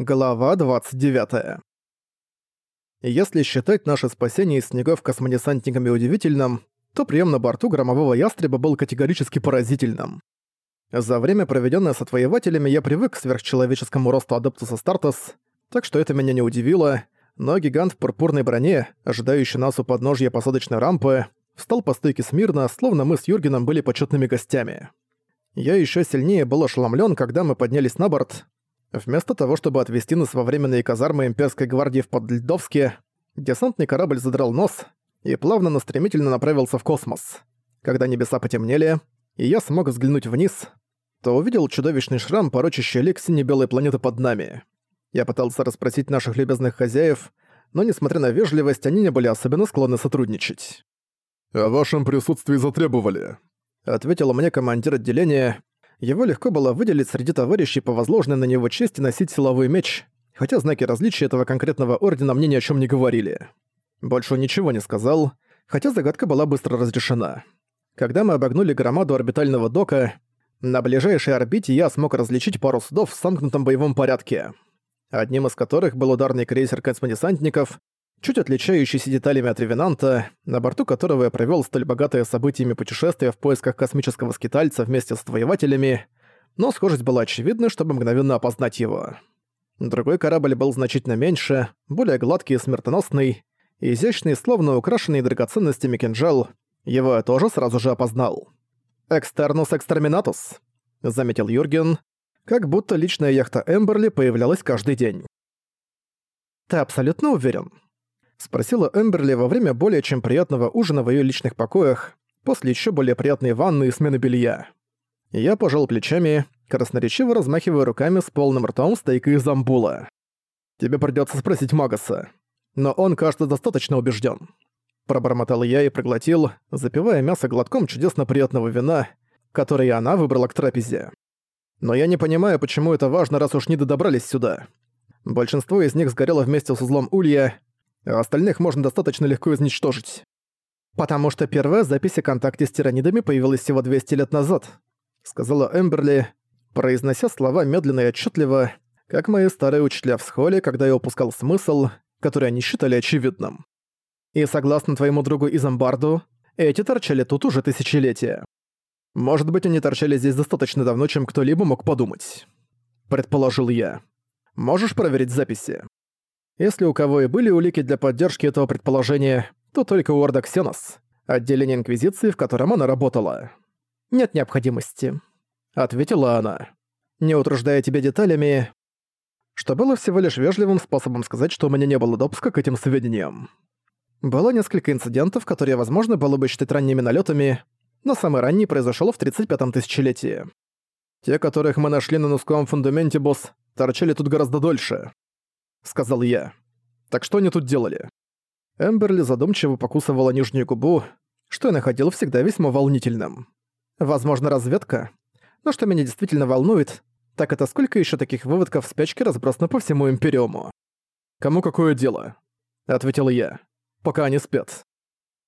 Глава 29. Если считать наше спасение из снегов космодесантниками удивительным, то прием на борту громового ястреба был категорически поразительным. За время, проведенное с отвоевателями, я привык к сверхчеловеческому росту Адептуса Стартес, так что это меня не удивило, но гигант в пурпурной броне, ожидающий нас у подножья посадочной рампы, встал по стойке смирно, словно мы с Юргеном были почетными гостями. Я еще сильнее был ошеломлен, когда мы поднялись на борт, Вместо того, чтобы отвезти нас во временные казармы имперской гвардии в Подледовске, десантный корабль задрал нос и плавно, но стремительно направился в космос. Когда небеса потемнели, и я смог взглянуть вниз, то увидел чудовищный шрам, порочащий лик сине-белой планеты под нами. Я пытался расспросить наших любезных хозяев, но, несмотря на вежливость, они не были особенно склонны сотрудничать. «О вашем присутствии затребовали», — ответил мне командир отделения, его легко было выделить среди товарищей по возложенной на него чести носить силовой меч, хотя знаки различия этого конкретного ордена мне ни о чем не говорили. Больше он ничего не сказал, хотя загадка была быстро разрешена. Когда мы обогнули громаду орбитального дока, на ближайшей орбите я смог различить пару судов в сомкнутом боевом порядке, одним из которых был ударный крейсер космодесантников, чуть отличающийся деталями от Ревенанта, на борту которого я провёл столь богатое событиями путешествия в поисках космического скитальца вместе с отвоевателями, но схожесть была очевидна, чтобы мгновенно опознать его. Другой корабль был значительно меньше, более гладкий и смертоносный, изящный, словно украшенный драгоценностями кинжал, его я тоже сразу же опознал. «Экстернус экстерминатус», — заметил Юрген, как будто личная яхта Эмберли появлялась каждый день. «Ты абсолютно уверен?» Спросила Эмберли во время более чем приятного ужина в её личных покоях, после ещё более приятной ванны и смены белья. Я пожал плечами, красноречиво размахивая руками с полным ртом стейка из амбула. «Тебе придётся спросить Магаса. Но он, кажется, достаточно убеждён». Пробормотал я и проглотил, запивая мясо глотком чудесно приятного вина, которое она выбрала к трапезе. Но я не понимаю, почему это важно, раз уж не добрались сюда. Большинство из них сгорело вместе с узлом улья, остальных можно достаточно легко изничтожить. «Потому что первая запись о контакте с тиранидами появилась всего 200 лет назад», сказала Эмберли, произнося слова медленно и отчетливо, как мои старые учителя в схоле, когда я упускал смысл, который они считали очевидным. И согласно твоему другу Изамбарду, эти торчали тут уже тысячелетия. Может быть, они торчали здесь достаточно давно, чем кто-либо мог подумать. Предположил я. Можешь проверить записи? Если у кого и были улики для поддержки этого предположения, то только у Орда Ксенос, отделение Инквизиции, в котором она работала. «Нет необходимости», — ответила она. «Не утруждая тебя деталями», что было всего лишь вежливым способом сказать, что у меня не было допуска к этим сведениям. Было несколько инцидентов, которые, возможно, было бы считать ранними налетами, но самый ранний произошел в 35-м тысячелетии. Те, которых мы нашли на Нускуам фундаменте, босс, торчали тут гораздо дольше. — сказал я. «Так что они тут делали?» Эмберли задумчиво покусывала нижнюю губу, что я находил всегда весьма волнительным. Возможно, разведка. Но что меня действительно волнует, так это сколько еще таких выводков в спячке разбросано по всему Империуму. «Кому какое дело?» — ответил я. «Пока они спят».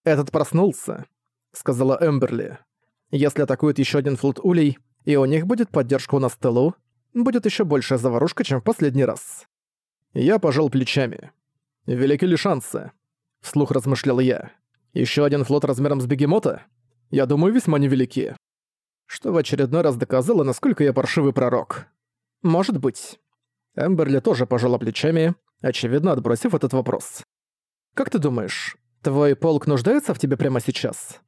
«Этот проснулся», — сказала Эмберли. «Если атакует еще один флот улей, и у них будет поддержка у нас тылу, будет еще большая заварушка, чем в последний раз». Я пожал плечами. «Велики ли шансы?» — вслух размышлял я. Еще один флот размером с бегемота? Я думаю, весьма невелики». Что в очередной раз доказало, насколько я паршивый пророк. «Может быть». Эмберли тоже пожала плечами, очевидно отбросив этот вопрос. «Как ты думаешь, твой полк нуждается в тебе прямо сейчас?»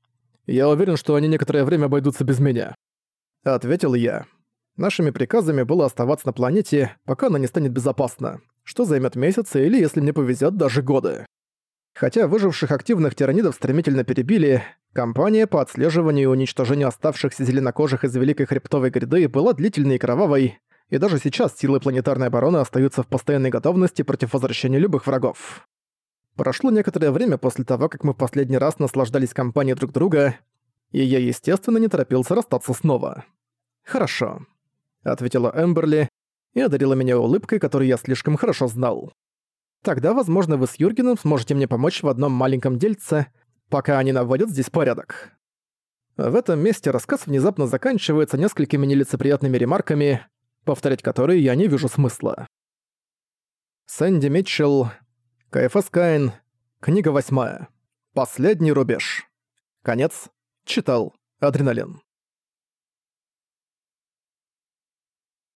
«Я уверен, что они некоторое время обойдутся без меня», — ответил я. Нашими приказами было оставаться на планете, пока она не станет безопасна что займет месяцы или, если мне повезет, даже годы. Хотя выживших активных тиранидов стремительно перебили, кампания по отслеживанию и уничтожению оставшихся зеленокожих из Великой Хребтовой гряды была длительной и кровавой, и даже сейчас силы планетарной обороны остаются в постоянной готовности против возвращения любых врагов. Прошло некоторое время после того, как мы в последний раз наслаждались компанией друг друга, и я, естественно, не торопился расстаться снова. «Хорошо», — ответила Эмберли, и одарила меня улыбкой, которую я слишком хорошо знал. Тогда, возможно, вы с Юргеном сможете мне помочь в одном маленьком дельце, пока они наводят здесь порядок. В этом месте рассказ внезапно заканчивается несколькими нелицеприятными ремарками, повторять которые я не вижу смысла. Сэнди Митчелл. КФС Каин. Книга восьмая. Последний рубеж. Конец. Читал. Адреналин.